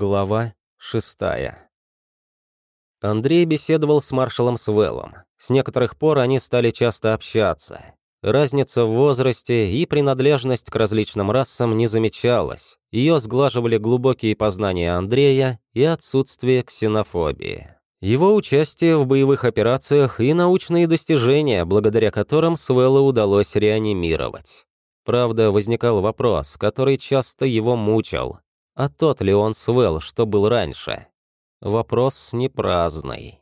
Глава шестая. Андрей беседовал с маршалом Свеллом. С некоторых пор они стали часто общаться. Разница в возрасте и принадлежность к различным расам не замечалась. Ее сглаживали глубокие познания Андрея и отсутствие ксенофобии. Его участие в боевых операциях и научные достижения, благодаря которым Свелла удалось реанимировать. Правда, возникал вопрос, который часто его мучил. А тот ли он Свел, что был раньше? Вопрос не праздный.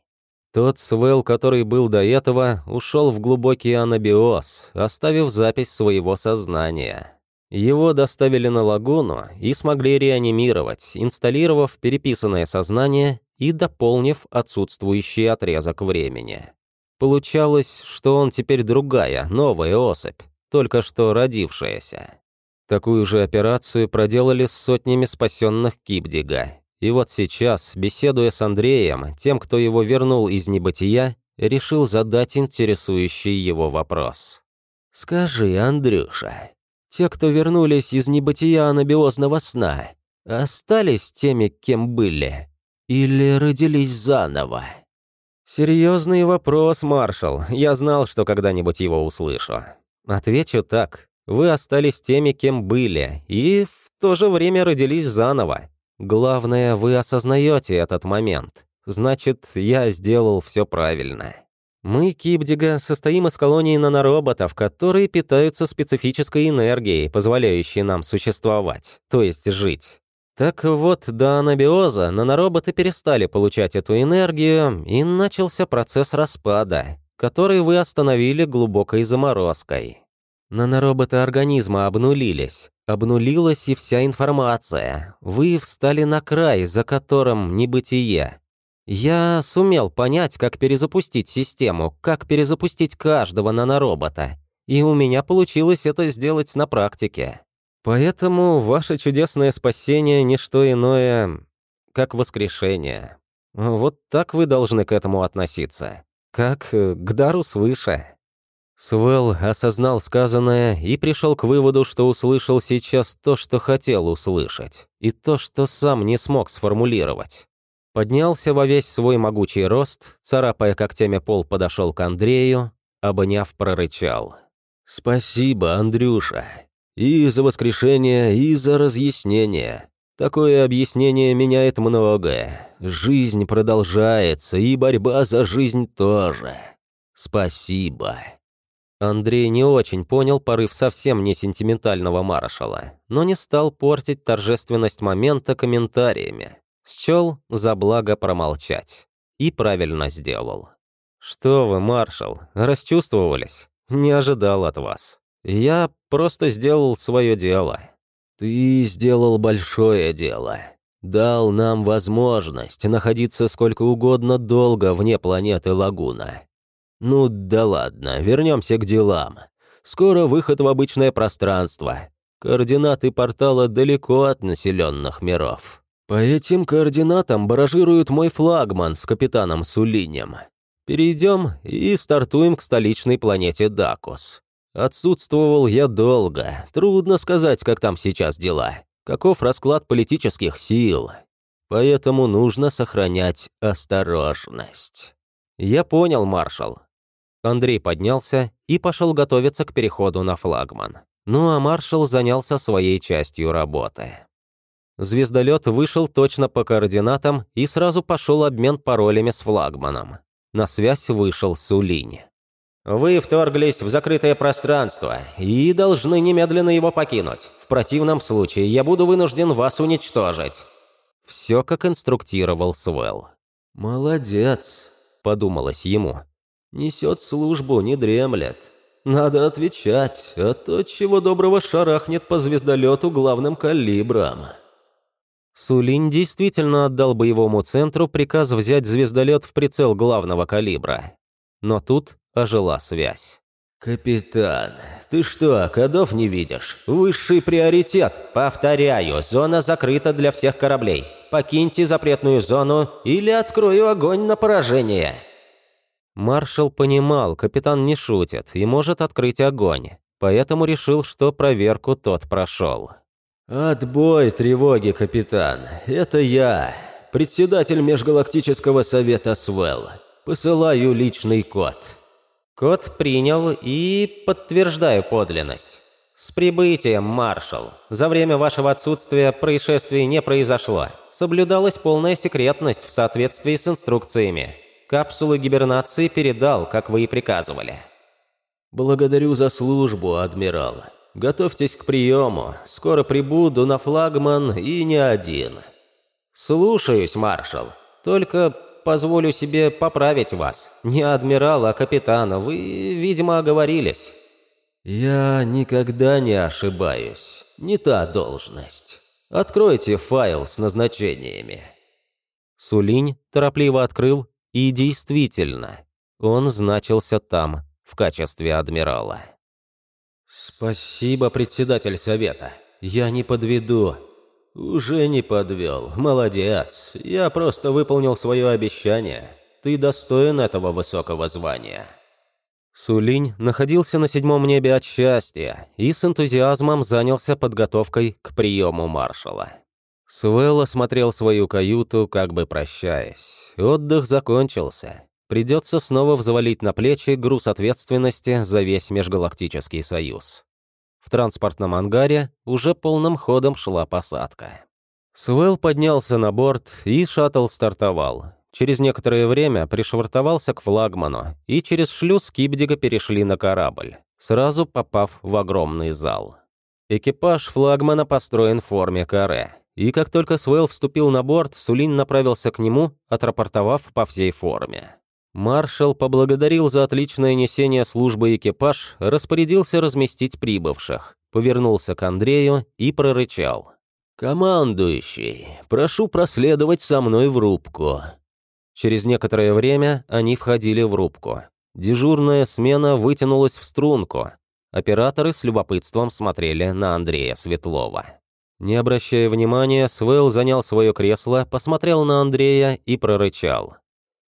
Тот Свел, который был до этого, ушел в глубокий анабиоз, оставив запись своего сознания. Его доставили на лагуну и смогли реанимировать, инсталлировав переписанное сознание и дополнив отсутствующий отрезок времени. Получалось, что он теперь другая, новая особь, только что родившаяся. Такую же операцию проделали с сотнями спасенных Кипдига. И вот сейчас, беседуя с Андреем, тем, кто его вернул из небытия, решил задать интересующий его вопрос. «Скажи, Андрюша, те, кто вернулись из небытия анабиозного сна, остались теми, кем были? Или родились заново?» «Серьезный вопрос, маршал. Я знал, что когда-нибудь его услышу. Отвечу так. Вы остались теми, кем были, и в то же время родились заново. Главное, вы осознаете этот момент. Значит, я сделал все правильно. Мы, Кипдига, состоим из колонии нанороботов, которые питаются специфической энергией, позволяющей нам существовать, то есть жить. Так вот, до анабиоза нанороботы перестали получать эту энергию, и начался процесс распада, который вы остановили глубокой заморозкой. Нанороботы организма обнулились. Обнулилась и вся информация. Вы встали на край, за которым небытие. Я сумел понять, как перезапустить систему, как перезапустить каждого наноробота. И у меня получилось это сделать на практике. Поэтому ваше чудесное спасение — не что иное, как воскрешение. Вот так вы должны к этому относиться. Как к дару свыше. Свел осознал сказанное и пришел к выводу, что услышал сейчас то, что хотел услышать, и то, что сам не смог сформулировать. Поднялся во весь свой могучий рост, царапая когтями пол, подошел к Андрею, обняв, прорычал. «Спасибо, Андрюша. И за воскрешение, и за разъяснение. Такое объяснение меняет многое. Жизнь продолжается, и борьба за жизнь тоже. Спасибо». Андрей не очень понял порыв совсем не сентиментального маршала, но не стал портить торжественность момента комментариями. Счел за благо промолчать. И правильно сделал. «Что вы, маршал, расчувствовались? Не ожидал от вас. Я просто сделал свое дело». «Ты сделал большое дело. Дал нам возможность находиться сколько угодно долго вне планеты Лагуна. Ну да ладно, вернемся к делам. Скоро выход в обычное пространство. Координаты портала далеко от населенных миров. По этим координатам баражирует мой флагман с капитаном Сулинем. Перейдем и стартуем к столичной планете Дакус. Отсутствовал я долго, трудно сказать, как там сейчас дела. Каков расклад политических сил. Поэтому нужно сохранять осторожность. Я понял, маршал. Андрей поднялся и пошел готовиться к переходу на флагман. Ну а маршал занялся своей частью работы. Звездолет вышел точно по координатам и сразу пошел обмен паролями с флагманом. На связь вышел Сулинь. «Вы вторглись в закрытое пространство и должны немедленно его покинуть. В противном случае я буду вынужден вас уничтожить». Все как инструктировал Свел. «Молодец», — подумалось ему. Несет службу, не дремлет. Надо отвечать, а то чего доброго шарахнет по звездолету главным калибром. Сулин действительно отдал боевому центру приказ взять звездолет в прицел главного калибра. Но тут ожила связь. «Капитан, ты что, кодов не видишь? Высший приоритет. Повторяю, зона закрыта для всех кораблей. Покиньте запретную зону или открою огонь на поражение». Маршал понимал, капитан не шутит и может открыть огонь, поэтому решил, что проверку тот прошел. «Отбой тревоги, капитан. Это я, председатель Межгалактического совета Свел. Посылаю личный код». Код принял и подтверждаю подлинность. «С прибытием, маршал. За время вашего отсутствия происшествий не произошло. Соблюдалась полная секретность в соответствии с инструкциями. Капсулы гибернации передал, как вы и приказывали». «Благодарю за службу, адмирал. Готовьтесь к приему. Скоро прибуду на флагман и не один». «Слушаюсь, маршал. Только позволю себе поправить вас. Не адмирал, а капитана. Вы, видимо, оговорились». «Я никогда не ошибаюсь. Не та должность. Откройте файл с назначениями». Сулинь торопливо открыл, и действительно, он значился там в качестве адмирала. «Спасибо, председатель совета. Я не подведу». «Уже не подвел. Молодец. Я просто выполнил свое обещание. Ты достоин этого высокого звания». Сулинь находился на седьмом небе от счастья и с энтузиазмом занялся подготовкой к приему маршала. Свелл осмотрел свою каюту, как бы прощаясь. Отдых закончился. Придется снова взвалить на плечи груз ответственности за весь Межгалактический Союз. В транспортном ангаре уже полным ходом шла посадка. Свелл поднялся на борт, и шаттл стартовал. Через некоторое время пришвартовался к флагману, и через шлюз Кибдига перешли на корабль, сразу попав в огромный зал. Экипаж флагмана построен в форме каре, и как только Свейл вступил на борт, Сулин направился к нему, отрапортовав по всей форме. Маршал поблагодарил за отличное несение службы экипаж, распорядился разместить прибывших, повернулся к Андрею и прорычал. «Командующий, прошу проследовать со мной в рубку. Через некоторое время они входили в рубку. Дежурная смена вытянулась в струнку. Операторы с любопытством смотрели на Андрея Светлова. Не обращая внимания, Свел занял свое кресло, посмотрел на Андрея и прорычал.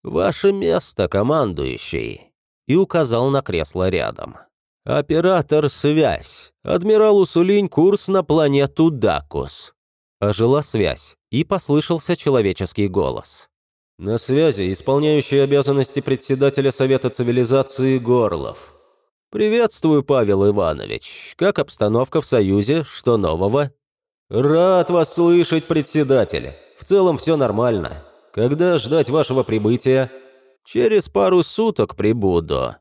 «Ваше место, командующий!» и указал на кресло рядом. «Оператор связь. Адмирал Усулинь курс на планету Дакус». Ожила связь, и послышался человеческий голос. На связи исполняющий обязанности председателя Совета цивилизации Горлов. Приветствую, Павел Иванович. Как обстановка в Союзе? Что нового? Рад вас слышать, председатель. В целом все нормально. Когда ждать вашего прибытия? Через пару суток прибуду.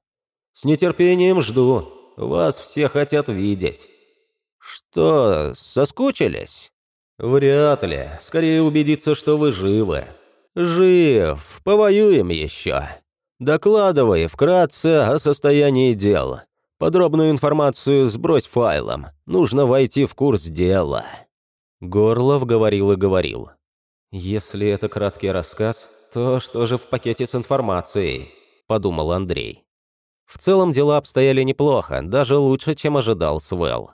С нетерпением жду. Вас все хотят видеть. Что, соскучились? Вряд ли. Скорее убедиться, что вы живы. «Жив, повоюем еще. Докладывай вкратце о состоянии дел. Подробную информацию сбрось файлом. Нужно войти в курс дела». Горлов говорил и говорил. «Если это краткий рассказ, то что же в пакете с информацией?» – подумал Андрей. В целом дела обстояли неплохо, даже лучше, чем ожидал Свел.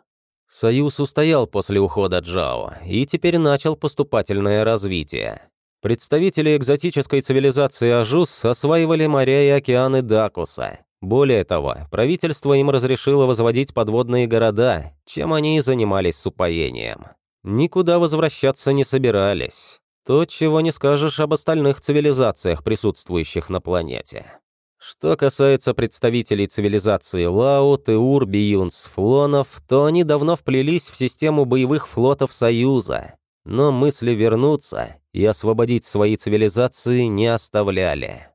Союз устоял после ухода Джао и теперь начал поступательное развитие. Представители экзотической цивилизации Ажус осваивали моря и океаны Дакоса. Более того, правительство им разрешило возводить подводные города, чем они и занимались с упоением. Никуда возвращаться не собирались. То, чего не скажешь об остальных цивилизациях, присутствующих на планете. Что касается представителей цивилизации Лау, Теур, Биюнс, Флонов, то они давно вплелись в систему боевых флотов Союза, но мысли вернуться и освободить свои цивилизации не оставляли.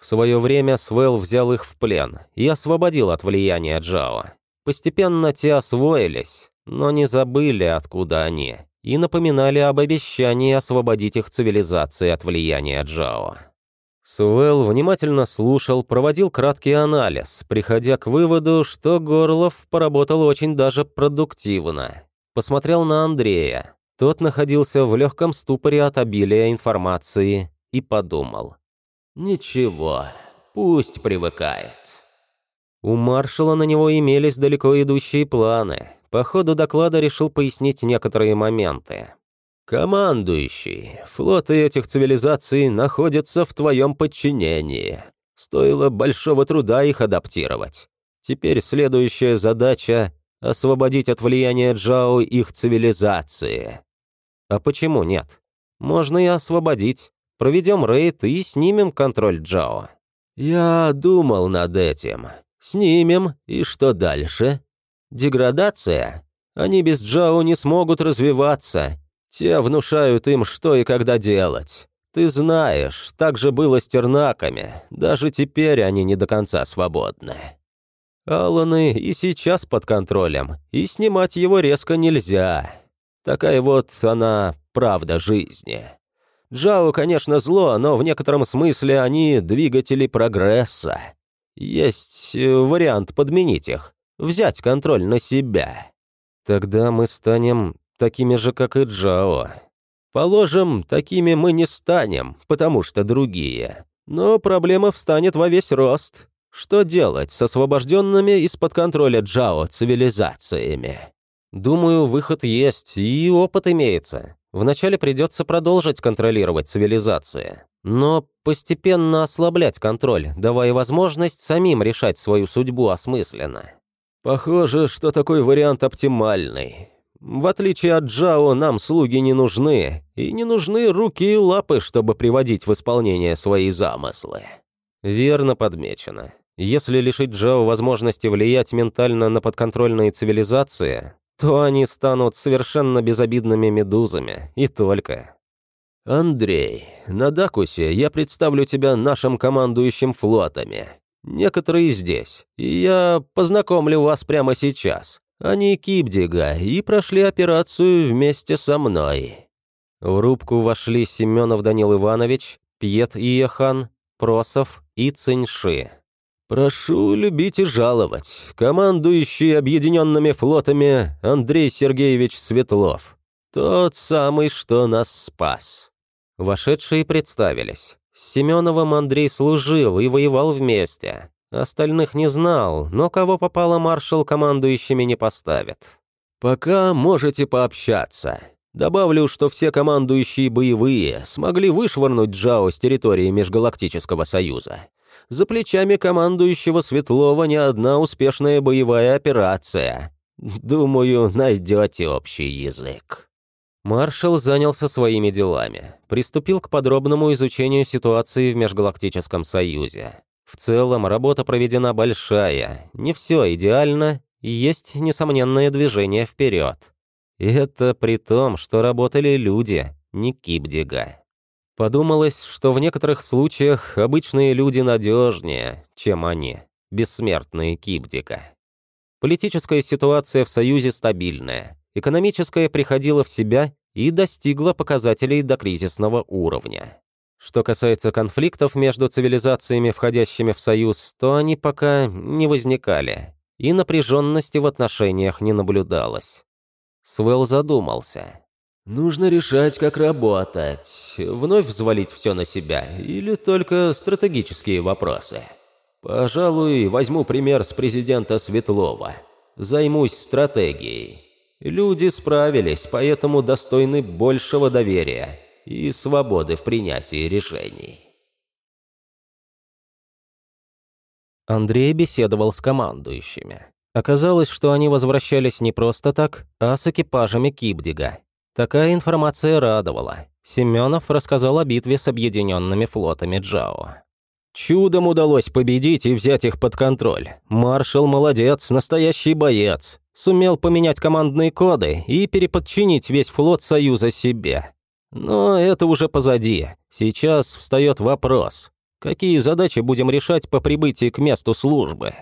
В свое время Свел взял их в плен и освободил от влияния Джао. Постепенно те освоились, но не забыли, откуда они, и напоминали об обещании освободить их цивилизации от влияния Джао. Суэлл внимательно слушал, проводил краткий анализ, приходя к выводу, что Горлов поработал очень даже продуктивно. Посмотрел на Андрея, тот находился в легком ступоре от обилия информации и подумал. «Ничего, пусть привыкает». У маршала на него имелись далеко идущие планы. По ходу доклада решил пояснить некоторые моменты. «Командующий, флоты этих цивилизаций находятся в твоем подчинении. Стоило большого труда их адаптировать. Теперь следующая задача освободить от влияния Джао их цивилизации. А почему нет? Можно и освободить. Проведем рейд и снимем контроль Джао. Я думал над этим. Снимем, и что дальше? Деградация? Они без Джао не смогут развиваться. Те внушают им, что и когда делать. Ты знаешь, так же было с тернаками. Даже теперь они не до конца свободны. Алланы и сейчас под контролем, и снимать его резко нельзя. Такая вот она правда жизни. Джао, конечно, зло, но в некотором смысле они двигатели прогресса. Есть э, вариант подменить их, взять контроль на себя. Тогда мы станем такими же, как и Джао. Положим, такими мы не станем, потому что другие. Но проблема встанет во весь рост. Что делать с освобожденными из-под контроля Джао цивилизациями? Думаю, выход есть, и опыт имеется. Вначале придется продолжить контролировать цивилизации, но постепенно ослаблять контроль, давая возможность самим решать свою судьбу осмысленно. Похоже, что такой вариант оптимальный. В отличие от Джао, нам слуги не нужны, и не нужны руки и лапы, чтобы приводить в исполнение свои замыслы. Верно подмечено. Если лишить Джао возможности влиять ментально на подконтрольные цивилизации, то они станут совершенно безобидными медузами, и только. «Андрей, на Дакусе я представлю тебя нашим командующим флотами. Некоторые здесь, и я познакомлю вас прямо сейчас. Они Кипдига и прошли операцию вместе со мной». В рубку вошли Семенов Данил Иванович, Пьет Иехан, Просов и Циньши. «Прошу любить и жаловать. Командующий объединенными флотами Андрей Сергеевич Светлов. Тот самый, что нас спас». Вошедшие представились. С Семеновым Андрей служил и воевал вместе. Остальных не знал, но кого попало маршал командующими не поставит. «Пока можете пообщаться. Добавлю, что все командующие боевые смогли вышвырнуть Джао с территории Межгалактического Союза. За плечами командующего Светлова не одна успешная боевая операция. Думаю, найдете общий язык». Маршал занялся своими делами, приступил к подробному изучению ситуации в Межгалактическом Союзе. В целом, работа проведена большая, не все идеально, и есть несомненное движение вперед. И это при том, что работали люди, не Кипдига. Подумалось, что в некоторых случаях обычные люди надежнее, чем они, бессмертные Кипдига. Политическая ситуация в Союзе стабильная, экономическая приходила в себя и достигла показателей до кризисного уровня. Что касается конфликтов между цивилизациями, входящими в Союз, то они пока не возникали, и напряженности в отношениях не наблюдалось. Свел задумался. «Нужно решать, как работать. Вновь взвалить все на себя или только стратегические вопросы. Пожалуй, возьму пример с президента Светлова. Займусь стратегией. Люди справились, поэтому достойны большего доверия и свободы в принятии решений. Андрей беседовал с командующими. Оказалось, что они возвращались не просто так, а с экипажами Кипдига. Такая информация радовала. Семенов рассказал о битве с объединенными флотами Джао. Чудом удалось победить и взять их под контроль. Маршал молодец, настоящий боец. Сумел поменять командные коды и переподчинить весь флот Союза себе. Но это уже позади. Сейчас встает вопрос. Какие задачи будем решать по прибытии к месту службы?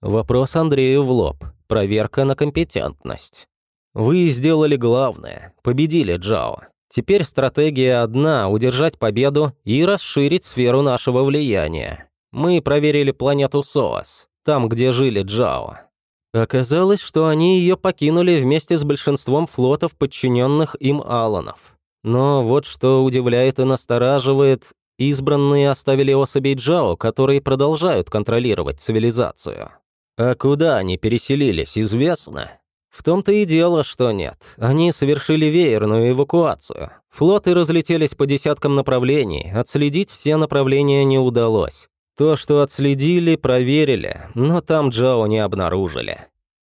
Вопрос Андрею в лоб. Проверка на компетентность. Вы сделали главное. Победили Джао. Теперь стратегия одна – удержать победу и расширить сферу нашего влияния. Мы проверили планету Соас, там, где жили Джао. Оказалось, что они ее покинули вместе с большинством флотов, подчиненных им Аланов. Но вот что удивляет и настораживает, избранные оставили особей Джао, которые продолжают контролировать цивилизацию. А куда они переселились, известно? В том-то и дело, что нет. Они совершили веерную эвакуацию. Флоты разлетелись по десяткам направлений, отследить все направления не удалось. То, что отследили, проверили, но там Джао не обнаружили.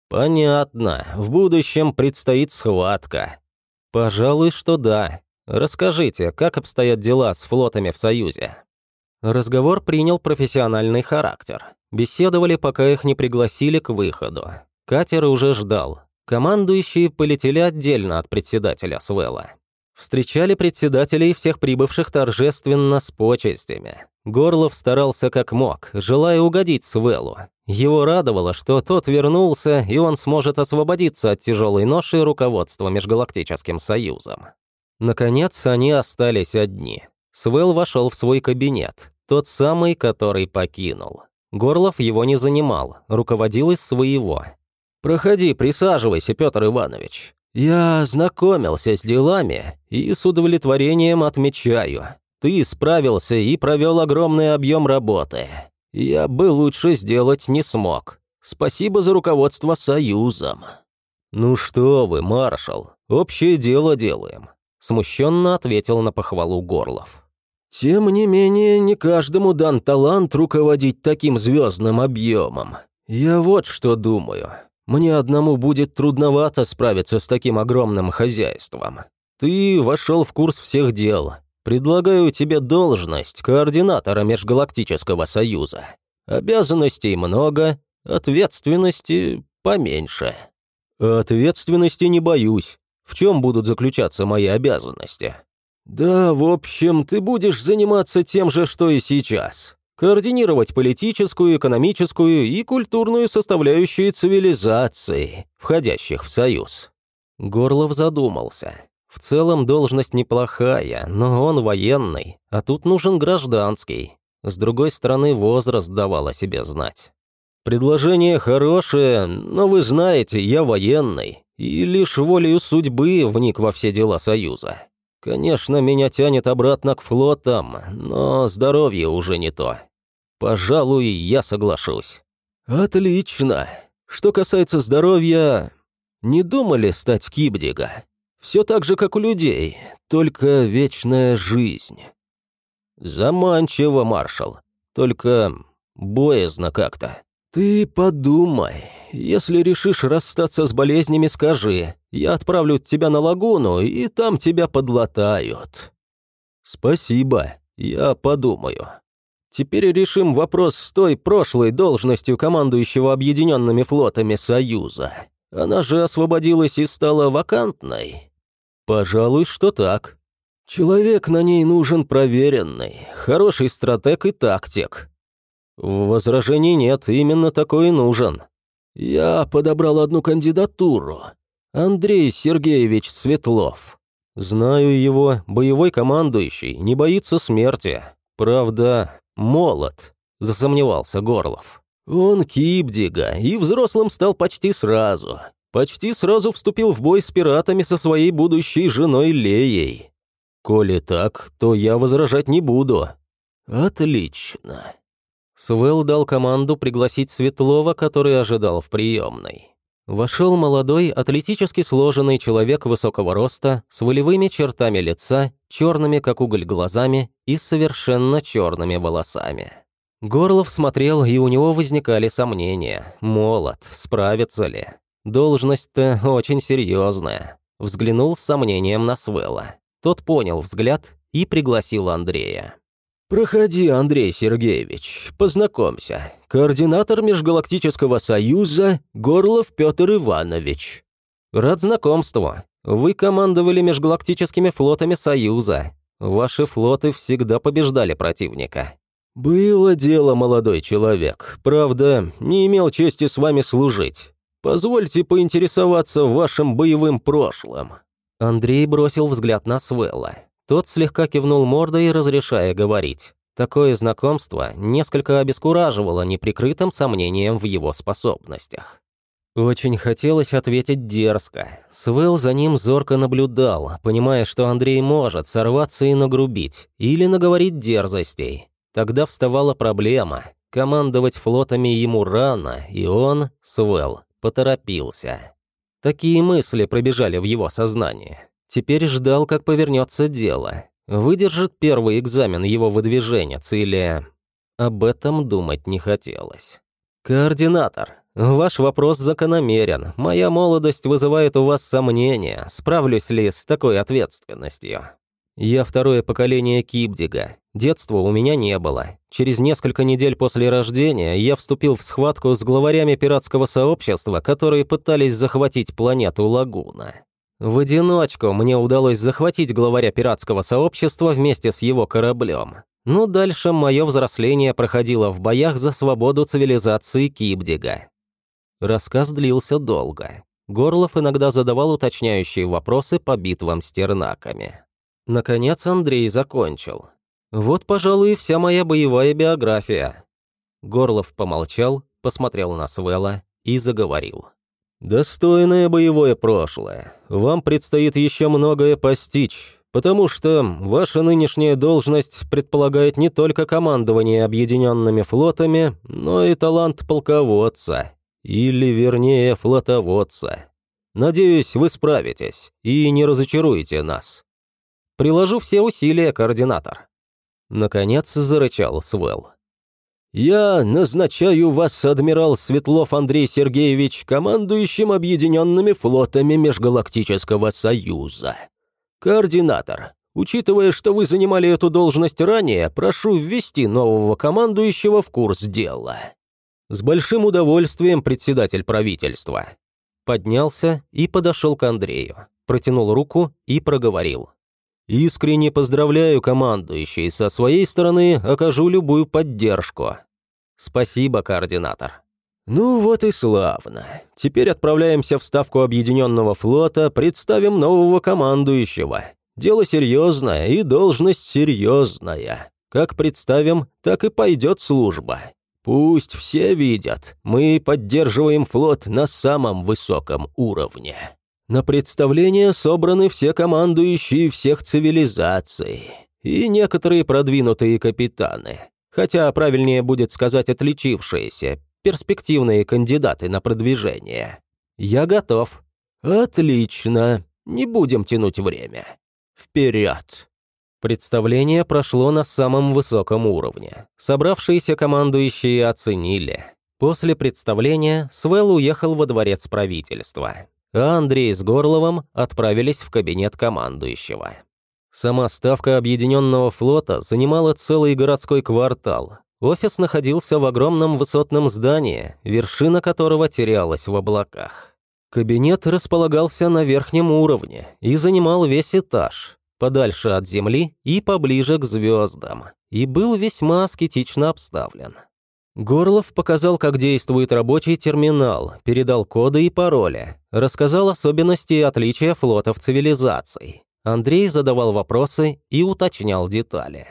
«Понятно. В будущем предстоит схватка». «Пожалуй, что да. Расскажите, как обстоят дела с флотами в Союзе?» Разговор принял профессиональный характер. Беседовали, пока их не пригласили к выходу. Катер уже ждал. Командующие полетели отдельно от председателя Свелла. Встречали председателей всех прибывших торжественно с почестями. Горлов старался как мог, желая угодить Свеллу. Его радовало, что тот вернулся, и он сможет освободиться от тяжелой ноши руководства Межгалактическим Союзом. Наконец, они остались одни. Свел вошел в свой кабинет, тот самый, который покинул. Горлов его не занимал, руководил из своего. «Проходи, присаживайся, Петр Иванович. Я знакомился с делами и с удовлетворением отмечаю. Ты справился и провел огромный объем работы. Я бы лучше сделать не смог. Спасибо за руководство Союзом». «Ну что вы, маршал, общее дело делаем», – смущенно ответил на похвалу Горлов. «Тем не менее, не каждому дан талант руководить таким звездным объемом. Я вот что думаю. Мне одному будет трудновато справиться с таким огромным хозяйством. Ты вошел в курс всех дел. Предлагаю тебе должность координатора Межгалактического Союза. Обязанностей много, ответственности поменьше. Ответственности не боюсь. В чем будут заключаться мои обязанности? Да, в общем, ты будешь заниматься тем же, что и сейчас координировать политическую, экономическую и культурную составляющие цивилизации, входящих в Союз. Горлов задумался. В целом должность неплохая, но он военный, а тут нужен гражданский. С другой стороны, возраст давал о себе знать. Предложение хорошее, но вы знаете, я военный, и лишь волею судьбы вник во все дела Союза. Конечно, меня тянет обратно к флотам, но здоровье уже не то. Пожалуй, я соглашусь. Отлично. Что касается здоровья, не думали стать кибдига? Все так же, как у людей, только вечная жизнь. Заманчиво, маршал, только боязно как-то. Ты подумай, если решишь расстаться с болезнями, скажи. Я отправлю тебя на лагуну, и там тебя подлатают. Спасибо, я подумаю. Теперь решим вопрос с той прошлой должностью командующего объединенными флотами Союза. Она же освободилась и стала вакантной. Пожалуй, что так. Человек на ней нужен проверенный, хороший стратег и тактик. Возражений нет, именно такой и нужен. Я подобрал одну кандидатуру. Андрей Сергеевич Светлов. Знаю его, боевой командующий, не боится смерти. Правда, молод», – засомневался Горлов. «Он кибдига, и взрослым стал почти сразу. Почти сразу вступил в бой с пиратами со своей будущей женой Леей. Коли так, то я возражать не буду». «Отлично». Свел дал команду пригласить Светлова, который ожидал в приемной. Вошел молодой, атлетически сложенный человек высокого роста, с волевыми чертами лица, черными, как уголь, глазами и совершенно черными волосами. Горлов смотрел, и у него возникали сомнения. Молод, справится ли? Должность-то очень серьезная. Взглянул с сомнением на Свелла. Тот понял взгляд и пригласил Андрея. «Проходи, Андрей Сергеевич, познакомься. Координатор Межгалактического Союза Горлов Петр Иванович». «Рад знакомству. Вы командовали межгалактическими флотами Союза. Ваши флоты всегда побеждали противника». «Было дело, молодой человек. Правда, не имел чести с вами служить. Позвольте поинтересоваться вашим боевым прошлым». Андрей бросил взгляд на Свелла. Тот слегка кивнул мордой, разрешая говорить. Такое знакомство несколько обескураживало неприкрытым сомнением в его способностях. Очень хотелось ответить дерзко. Свел за ним зорко наблюдал, понимая, что Андрей может сорваться и нагрубить, или наговорить дерзостей. Тогда вставала проблема. Командовать флотами ему рано, и он, Свел, поторопился. Такие мысли пробежали в его сознании. Теперь ждал, как повернется дело. Выдержит первый экзамен его выдвиженец или... Об этом думать не хотелось. «Координатор, Ваш вопрос закономерен. Моя молодость вызывает у вас сомнения, справлюсь ли с такой ответственностью. Я второе поколение Кибдига. Детства у меня не было. Через несколько недель после рождения я вступил в схватку с главарями пиратского сообщества, которые пытались захватить планету Лагуна. В одиночку мне удалось захватить главаря пиратского сообщества вместе с его кораблем. Но дальше мое взросление проходило в боях за свободу цивилизации Кибдига. Рассказ длился долго. Горлов иногда задавал уточняющие вопросы по битвам с тернаками. Наконец Андрей закончил. «Вот, пожалуй, и вся моя боевая биография». Горлов помолчал, посмотрел на Свела и заговорил. «Достойное боевое прошлое. Вам предстоит еще многое постичь, потому что ваша нынешняя должность предполагает не только командование объединенными флотами, но и талант полководца, или, вернее, флотоводца. Надеюсь, вы справитесь и не разочаруете нас. Приложу все усилия, координатор». Наконец зарычал Свел. «Я назначаю вас, адмирал Светлов Андрей Сергеевич, командующим объединенными флотами Межгалактического Союза. Координатор, учитывая, что вы занимали эту должность ранее, прошу ввести нового командующего в курс дела». С большим удовольствием председатель правительства. Поднялся и подошел к Андрею, протянул руку и проговорил. Искренне поздравляю командующий, со своей стороны окажу любую поддержку. Спасибо, координатор. Ну вот и славно. Теперь отправляемся в ставку Объединенного флота, представим нового командующего. Дело серьезное и должность серьезная. Как представим, так и пойдет служба. Пусть все видят, мы поддерживаем флот на самом высоком уровне. На представление собраны все командующие всех цивилизаций и некоторые продвинутые капитаны, хотя правильнее будет сказать отличившиеся, перспективные кандидаты на продвижение. Я готов. Отлично. Не будем тянуть время. Вперед. Представление прошло на самом высоком уровне. Собравшиеся командующие оценили. После представления Свел уехал во дворец правительства а Андрей с Горловым отправились в кабинет командующего. Сама ставка Объединенного флота занимала целый городской квартал. Офис находился в огромном высотном здании, вершина которого терялась в облаках. Кабинет располагался на верхнем уровне и занимал весь этаж, подальше от земли и поближе к звездам, и был весьма аскетично обставлен. Горлов показал, как действует рабочий терминал, передал коды и пароли, рассказал особенности и отличия флотов цивилизаций. Андрей задавал вопросы и уточнял детали.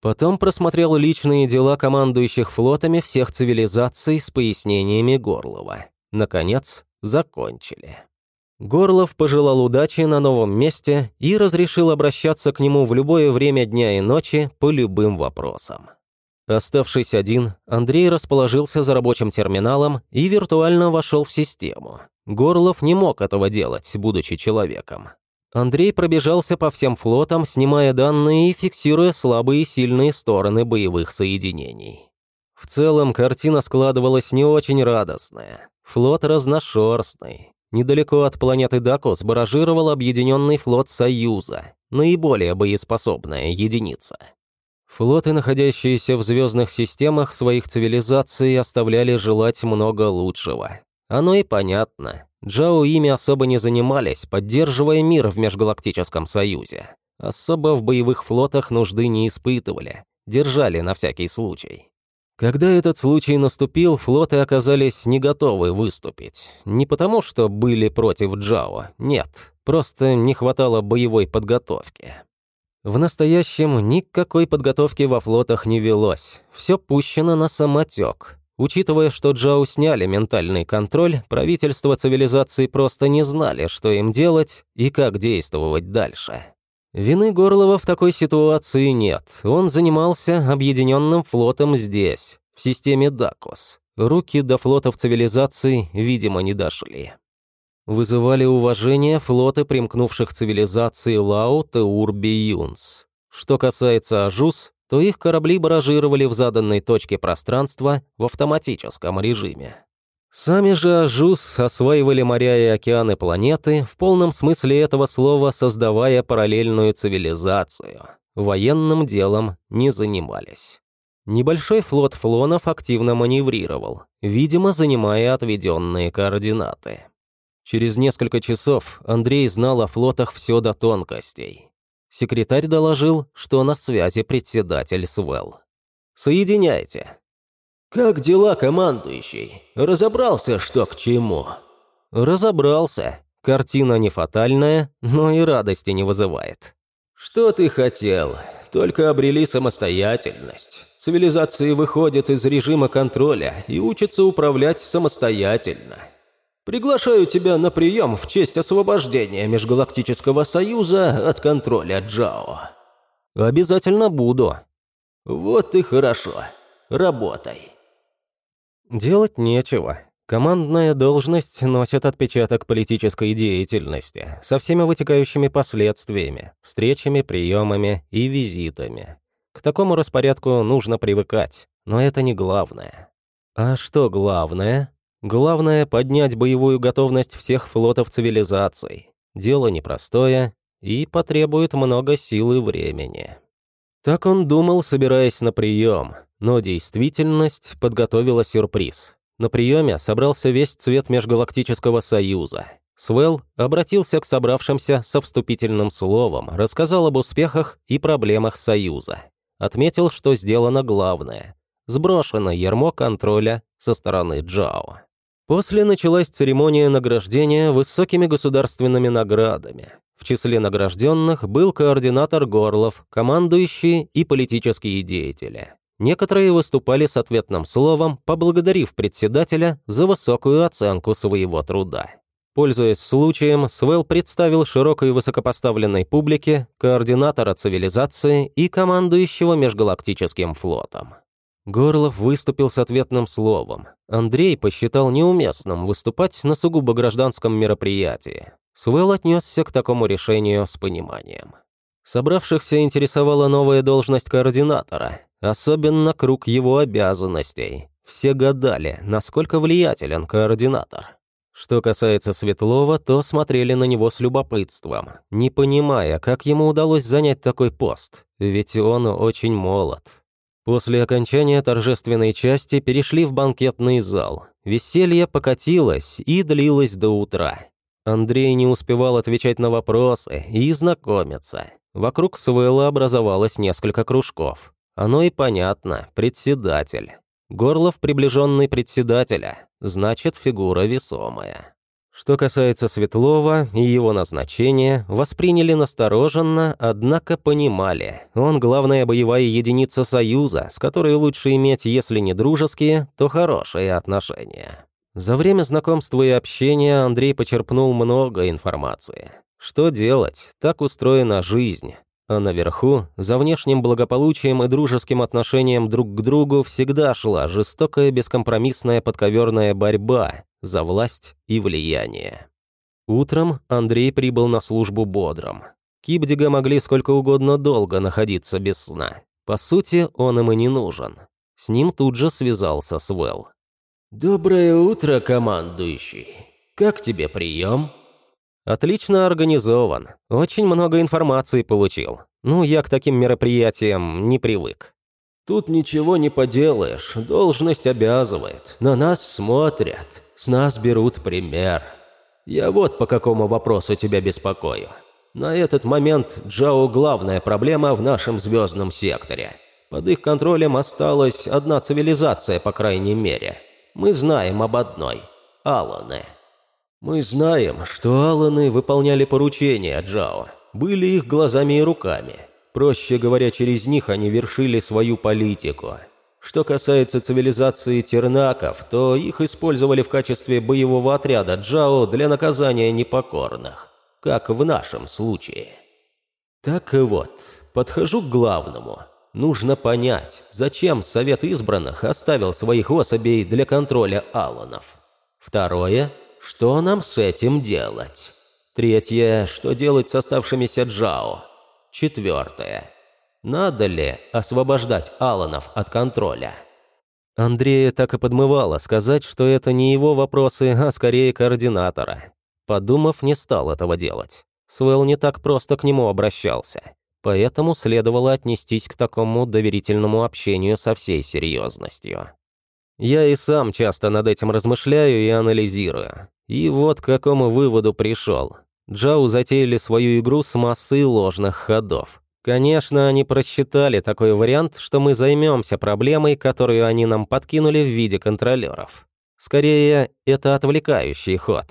Потом просмотрел личные дела командующих флотами всех цивилизаций с пояснениями Горлова. Наконец, закончили. Горлов пожелал удачи на новом месте и разрешил обращаться к нему в любое время дня и ночи по любым вопросам. Оставшись один, Андрей расположился за рабочим терминалом и виртуально вошел в систему. Горлов не мог этого делать, будучи человеком. Андрей пробежался по всем флотам, снимая данные и фиксируя слабые и сильные стороны боевых соединений. В целом, картина складывалась не очень радостная. Флот разношерстный. Недалеко от планеты Дакус баражировал объединенный флот Союза, наиболее боеспособная единица. Флоты, находящиеся в звездных системах своих цивилизаций, оставляли желать много лучшего. Оно и понятно. Джао ими особо не занимались, поддерживая мир в Межгалактическом Союзе. Особо в боевых флотах нужды не испытывали, держали на всякий случай. Когда этот случай наступил, флоты оказались не готовы выступить. Не потому, что были против Джао, нет, просто не хватало боевой подготовки. В настоящем никакой подготовки во флотах не велось, все пущено на самотек. Учитывая, что Джоу сняли ментальный контроль, правительство цивилизации просто не знали, что им делать и как действовать дальше. Вины Горлова в такой ситуации нет, он занимался объединенным флотом здесь, в системе Дакос. Руки до флотов цивилизации, видимо, не дошли вызывали уважение флоты примкнувших цивилизаций Лао, Теурби и Юнс. Что касается Ажус, то их корабли барражировали в заданной точке пространства в автоматическом режиме. Сами же Ажус осваивали моря и океаны планеты, в полном смысле этого слова создавая параллельную цивилизацию. Военным делом не занимались. Небольшой флот флонов активно маневрировал, видимо, занимая отведенные координаты. Через несколько часов Андрей знал о флотах все до тонкостей. Секретарь доложил, что на связи председатель Свел. «Соединяйте». «Как дела, командующий? Разобрался, что к чему?» «Разобрался. Картина не фатальная, но и радости не вызывает». «Что ты хотел? Только обрели самостоятельность. Цивилизации выходят из режима контроля и учатся управлять самостоятельно. Приглашаю тебя на прием в честь освобождения Межгалактического Союза от контроля Джао». «Обязательно буду». «Вот и хорошо. Работай». Делать нечего. Командная должность носит отпечаток политической деятельности, со всеми вытекающими последствиями, встречами, приемами и визитами. К такому распорядку нужно привыкать, но это не главное. А что главное? Главное — поднять боевую готовность всех флотов цивилизаций. Дело непростое и потребует много сил и времени. Так он думал, собираясь на прием, но действительность подготовила сюрприз. На приеме собрался весь цвет Межгалактического Союза. Свел обратился к собравшимся со вступительным словом, рассказал об успехах и проблемах Союза. Отметил, что сделано главное. Сброшено ермо контроля со стороны Джао. После началась церемония награждения высокими государственными наградами. В числе награжденных был координатор Горлов, командующие и политические деятели. Некоторые выступали с ответным словом, поблагодарив председателя за высокую оценку своего труда. Пользуясь случаем, Свел представил широкой высокопоставленной публике координатора цивилизации и командующего межгалактическим флотом. Горлов выступил с ответным словом. Андрей посчитал неуместным выступать на сугубо гражданском мероприятии. Свел отнесся к такому решению с пониманием. Собравшихся интересовала новая должность координатора, особенно круг его обязанностей. Все гадали, насколько влиятелен координатор. Что касается Светлова, то смотрели на него с любопытством, не понимая, как ему удалось занять такой пост, ведь он очень молод. После окончания торжественной части перешли в банкетный зал. Веселье покатилось и длилось до утра. Андрей не успевал отвечать на вопросы и знакомиться. Вокруг Свелла образовалось несколько кружков. Оно и понятно, председатель. Горлов приближенный председателя, значит, фигура весомая. Что касается Светлова и его назначения, восприняли настороженно, однако понимали. Он главная боевая единица Союза, с которой лучше иметь, если не дружеские, то хорошие отношения. За время знакомства и общения Андрей почерпнул много информации. Что делать? Так устроена жизнь. А наверху, за внешним благополучием и дружеским отношением друг к другу всегда шла жестокая бескомпромиссная подковерная борьба, за власть и влияние. Утром Андрей прибыл на службу бодрым. Кибдига могли сколько угодно долго находиться без сна. По сути, он им и не нужен. С ним тут же связался Свел. «Доброе утро, командующий. Как тебе прием?» «Отлично организован. Очень много информации получил. Ну, я к таким мероприятиям не привык». «Тут ничего не поделаешь. Должность обязывает. На нас смотрят. С нас берут пример. Я вот по какому вопросу тебя беспокою. На этот момент Джао главная проблема в нашем звездном секторе. Под их контролем осталась одна цивилизация, по крайней мере. Мы знаем об одной – Аланы. Мы знаем, что Аланы выполняли поручения Джао, были их глазами и руками. Проще говоря, через них они вершили свою политику – что касается цивилизации тернаков, то их использовали в качестве боевого отряда Джао для наказания непокорных, как в нашем случае. Так вот, подхожу к главному. Нужно понять, зачем Совет Избранных оставил своих особей для контроля Алланов. Второе, что нам с этим делать? Третье, что делать с оставшимися Джао? Четвертое, надо ли освобождать Аланов от контроля? Андрея так и подмывало сказать, что это не его вопросы, а скорее координатора. Подумав, не стал этого делать. Свел не так просто к нему обращался. Поэтому следовало отнестись к такому доверительному общению со всей серьезностью. Я и сам часто над этим размышляю и анализирую. И вот к какому выводу пришел. Джау затеяли свою игру с массой ложных ходов. Конечно, они просчитали такой вариант, что мы займемся проблемой, которую они нам подкинули в виде контролеров. Скорее, это отвлекающий ход.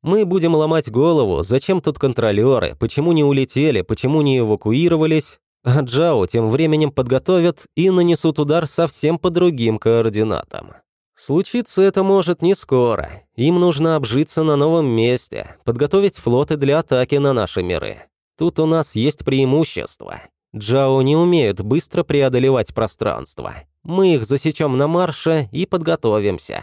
Мы будем ломать голову, зачем тут контролеры, почему не улетели, почему не эвакуировались, а Джао тем временем подготовят и нанесут удар совсем по другим координатам. Случиться это может не скоро. Им нужно обжиться на новом месте, подготовить флоты для атаки на наши миры. Тут у нас есть преимущество. Джао не умеют быстро преодолевать пространство. Мы их засечем на марше и подготовимся.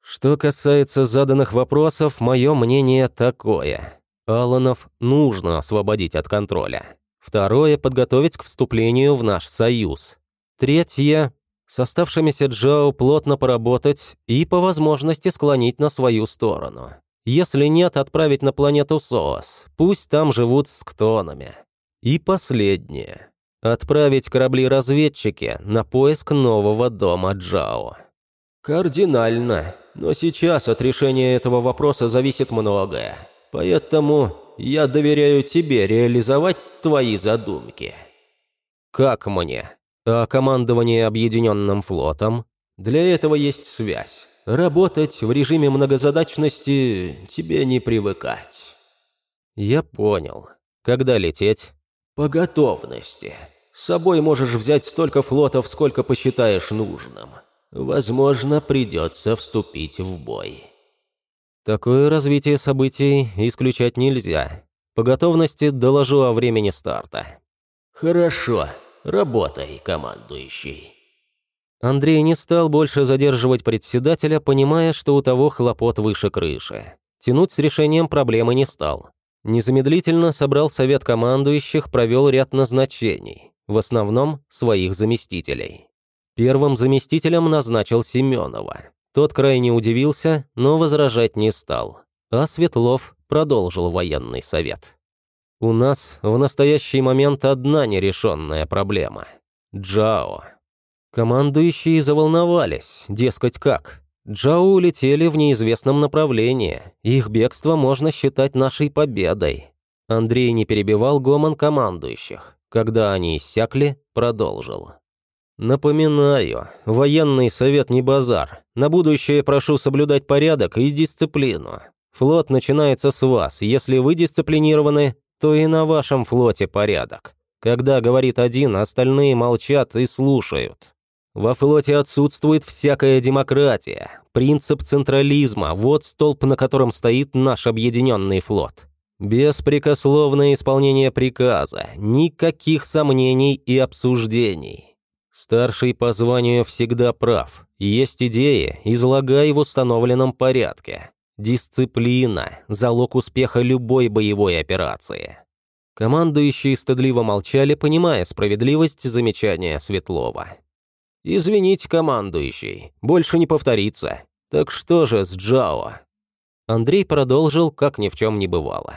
Что касается заданных вопросов, мое мнение такое. Аланов нужно освободить от контроля. Второе – подготовить к вступлению в наш союз. Третье – с оставшимися Джао плотно поработать и по возможности склонить на свою сторону. Если нет, отправить на планету СОС, пусть там живут с ктонами. И последнее – отправить корабли-разведчики на поиск нового дома Джао. Кардинально. Но сейчас от решения этого вопроса зависит многое. Поэтому я доверяю тебе реализовать твои задумки. Как мне? А командование Объединенным флотом? Для этого есть связь. Работать в режиме многозадачности тебе не привыкать. Я понял. Когда лететь? По готовности. С собой можешь взять столько флотов, сколько посчитаешь нужным возможно, придется вступить в бой. Такое развитие событий исключать нельзя. По готовности доложу о времени старта. Хорошо, работай, командующий. Андрей не стал больше задерживать председателя, понимая, что у того хлопот выше крыши. Тянуть с решением проблемы не стал. Незамедлительно собрал совет командующих, провел ряд назначений, в основном своих заместителей. Первым заместителем назначил Семенова. Тот крайне удивился, но возражать не стал. А Светлов продолжил военный совет. «У нас в настоящий момент одна нерешенная проблема. Джао». Командующие заволновались, дескать, как? Джао улетели в неизвестном направлении. Их бегство можно считать нашей победой. Андрей не перебивал гомон командующих. Когда они иссякли, продолжил. Напоминаю, военный совет не базар. На будущее прошу соблюдать порядок и дисциплину. Флот начинается с вас. Если вы дисциплинированы, то и на вашем флоте порядок. Когда говорит один, остальные молчат и слушают. Во флоте отсутствует всякая демократия. Принцип централизма – вот столб, на котором стоит наш объединенный флот. Беспрекословное исполнение приказа, никаких сомнений и обсуждений. Старший по званию всегда прав. Есть идеи, излагай в установленном порядке. Дисциплина – залог успеха любой боевой операции. Командующие стыдливо молчали, понимая справедливость замечания Светлова. «Извините, командующий, больше не повторится. Так что же с Джао?» Андрей продолжил, как ни в чем не бывало.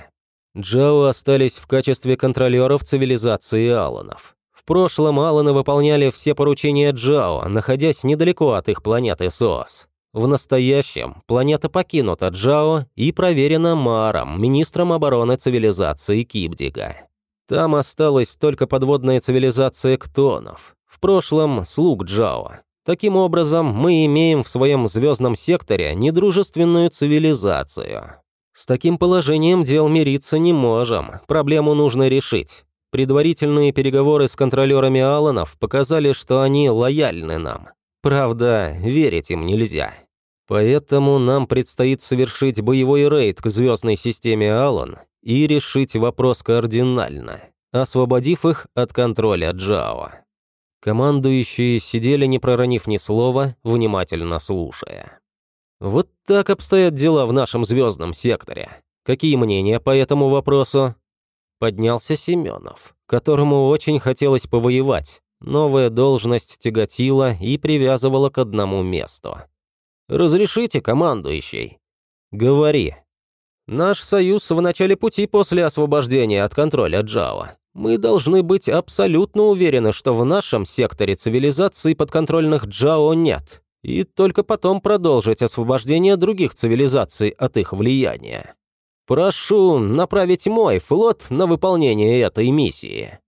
Джао остались в качестве контролеров цивилизации Аланов. В прошлом Аланы выполняли все поручения Джао, находясь недалеко от их планеты СОС. В настоящем планета покинута Джао и проверена Маром, министром обороны цивилизации Кибдига. Там осталась только подводная цивилизация Ктонов. В прошлом – слуг Джао. Таким образом, мы имеем в своем звездном секторе недружественную цивилизацию. С таким положением дел мириться не можем, проблему нужно решить. Предварительные переговоры с контролерами Алланов показали, что они лояльны нам. Правда, верить им нельзя. Поэтому нам предстоит совершить боевой рейд к звездной системе Аллан и решить вопрос кардинально, освободив их от контроля Джао. Командующие сидели, не проронив ни слова, внимательно слушая. Вот так обстоят дела в нашем звездном секторе. Какие мнения по этому вопросу? поднялся Семенов, которому очень хотелось повоевать, Новая должность тяготила и привязывала к одному месту. «Разрешите, командующий?» «Говори». «Наш союз в начале пути после освобождения от контроля Джао. Мы должны быть абсолютно уверены, что в нашем секторе цивилизации подконтрольных Джао нет, и только потом продолжить освобождение других цивилизаций от их влияния. Прошу направить мой флот на выполнение этой миссии».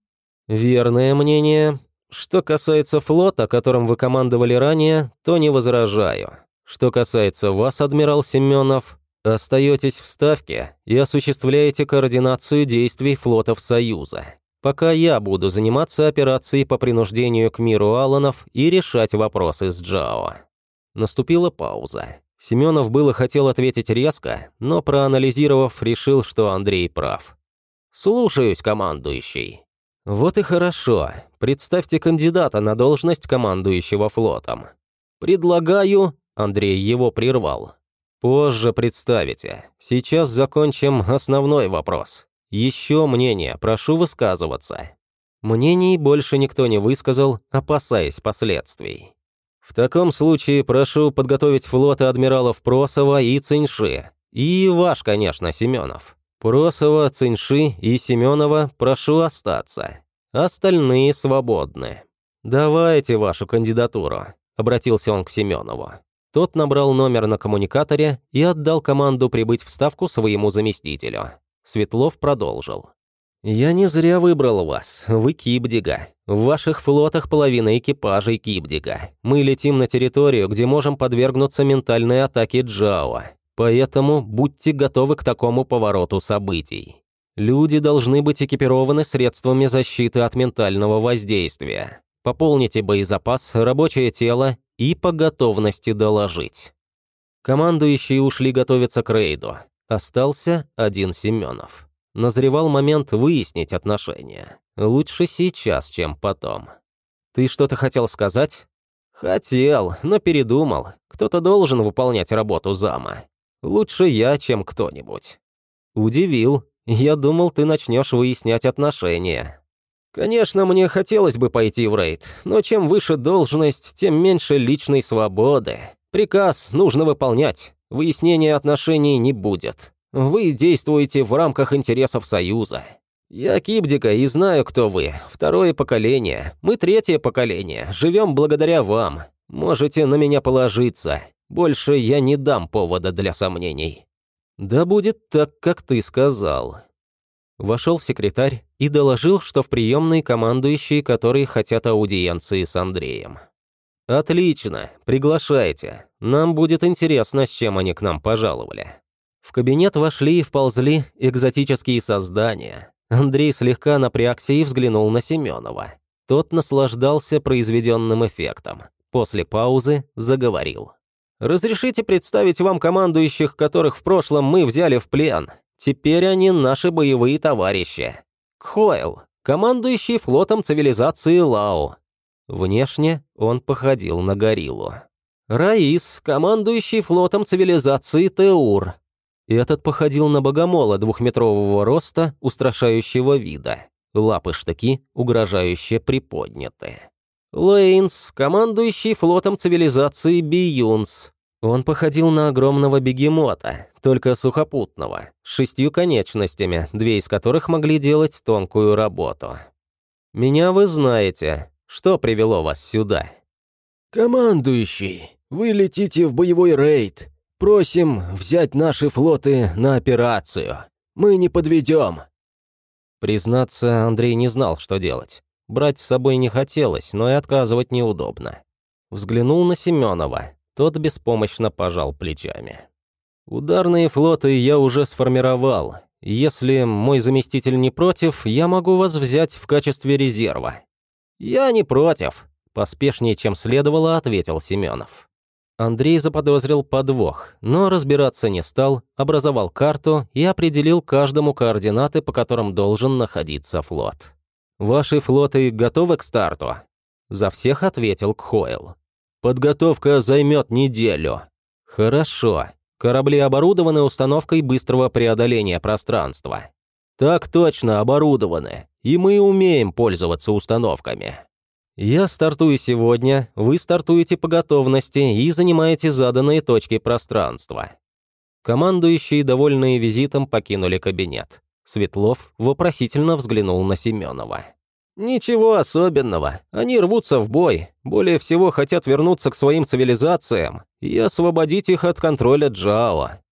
«Верное мнение. Что касается флота, которым вы командовали ранее, то не возражаю. Что касается вас, адмирал Семенов, остаетесь в Ставке и осуществляете координацию действий флотов Союза. Пока я буду заниматься операцией по принуждению к миру Алланов и решать вопросы с Джао. Наступила пауза. Семенов было хотел ответить резко, но проанализировав, решил, что Андрей прав. «Слушаюсь, командующий». «Вот и хорошо. Представьте кандидата на должность командующего флотом. Предлагаю Андрей его прервал. «Позже представите. Сейчас закончим основной вопрос. Еще мнение, прошу высказываться». Мнений больше никто не высказал, опасаясь последствий. В таком случае прошу подготовить флоты адмиралов Просова и Циньши. И ваш, конечно, Семенов. Просова, Циньши и Семенова прошу остаться. Остальные свободны. Давайте вашу кандидатуру, обратился он к Семенову. Тот набрал номер на коммуникаторе и отдал команду прибыть в Ставку своему заместителю. Светлов продолжил. «Я не зря выбрал вас. Вы Кибдига. В ваших флотах половина экипажей Кибдига. Мы летим на территорию, где можем подвергнуться ментальной атаке Джао. Поэтому будьте готовы к такому повороту событий. Люди должны быть экипированы средствами защиты от ментального воздействия. Пополните боезапас, рабочее тело и по готовности доложить. Командующие ушли готовиться к рейду. Остался один Семенов. Назревал момент выяснить отношения. Лучше сейчас, чем потом. «Ты что-то хотел сказать?» «Хотел, но передумал. Кто-то должен выполнять работу зама. Лучше я, чем кто-нибудь». «Удивил. Я думал, ты начнешь выяснять отношения». Конечно, мне хотелось бы пойти в рейд, но чем выше должность, тем меньше личной свободы. Приказ нужно выполнять, выяснения отношений не будет. Вы действуете в рамках интересов Союза. Я Кибдика и знаю, кто вы. Второе поколение. Мы третье поколение. Живем благодаря вам. Можете на меня положиться. Больше я не дам повода для сомнений. Да будет так, как ты сказал. Вошел секретарь и доложил, что в приемной командующие, которые хотят аудиенции с Андреем. «Отлично, приглашайте. Нам будет интересно, с чем они к нам пожаловали». В кабинет вошли и вползли экзотические создания. Андрей слегка напрягся и взглянул на Семенова. Тот наслаждался произведенным эффектом. После паузы заговорил. «Разрешите представить вам командующих, которых в прошлом мы взяли в плен. Теперь они наши боевые товарищи. Хойл, командующий флотом цивилизации Лао. Внешне он походил на гориллу. Раис, командующий флотом цивилизации Теур. Этот походил на богомола двухметрового роста, устрашающего вида. Лапы-штыки угрожающе приподняты. Лейнс, командующий флотом цивилизации Биюнс. Он походил на огромного бегемота, только сухопутного, с шестью конечностями, две из которых могли делать тонкую работу. «Меня вы знаете. Что привело вас сюда?» «Командующий, вы летите в боевой рейд. Просим взять наши флоты на операцию. Мы не подведем». Признаться, Андрей не знал, что делать. Брать с собой не хотелось, но и отказывать неудобно. Взглянул на Семенова, тот беспомощно пожал плечами. «Ударные флоты я уже сформировал. Если мой заместитель не против, я могу вас взять в качестве резерва». «Я не против», – поспешнее, чем следовало, ответил Семенов. Андрей заподозрил подвох, но разбираться не стал, образовал карту и определил каждому координаты, по которым должен находиться флот. «Ваши флоты готовы к старту?» За всех ответил Кхойл. Подготовка займет неделю. Хорошо. Корабли оборудованы установкой быстрого преодоления пространства. Так точно оборудованы, и мы умеем пользоваться установками. Я стартую сегодня, вы стартуете по готовности и занимаете заданные точки пространства. Командующие, довольные визитом, покинули кабинет. Светлов вопросительно взглянул на Семенова. «Ничего особенного. Они рвутся в бой. Более всего хотят вернуться к своим цивилизациям и освободить их от контроля Джао.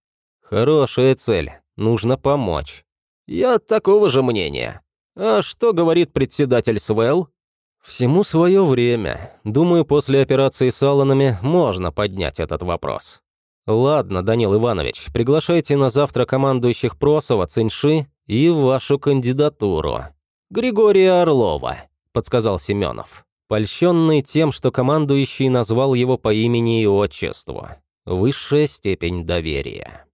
Хорошая цель. Нужно помочь. Я такого же мнения. А что говорит председатель Свел? Всему свое время. Думаю, после операции с Алланами можно поднять этот вопрос. Ладно, Данил Иванович, приглашайте на завтра командующих Просова, Циньши и вашу кандидатуру. Григория Орлова, подсказал Семенов, польщенный тем, что командующий назвал его по имени и отчеству. Высшая степень доверия.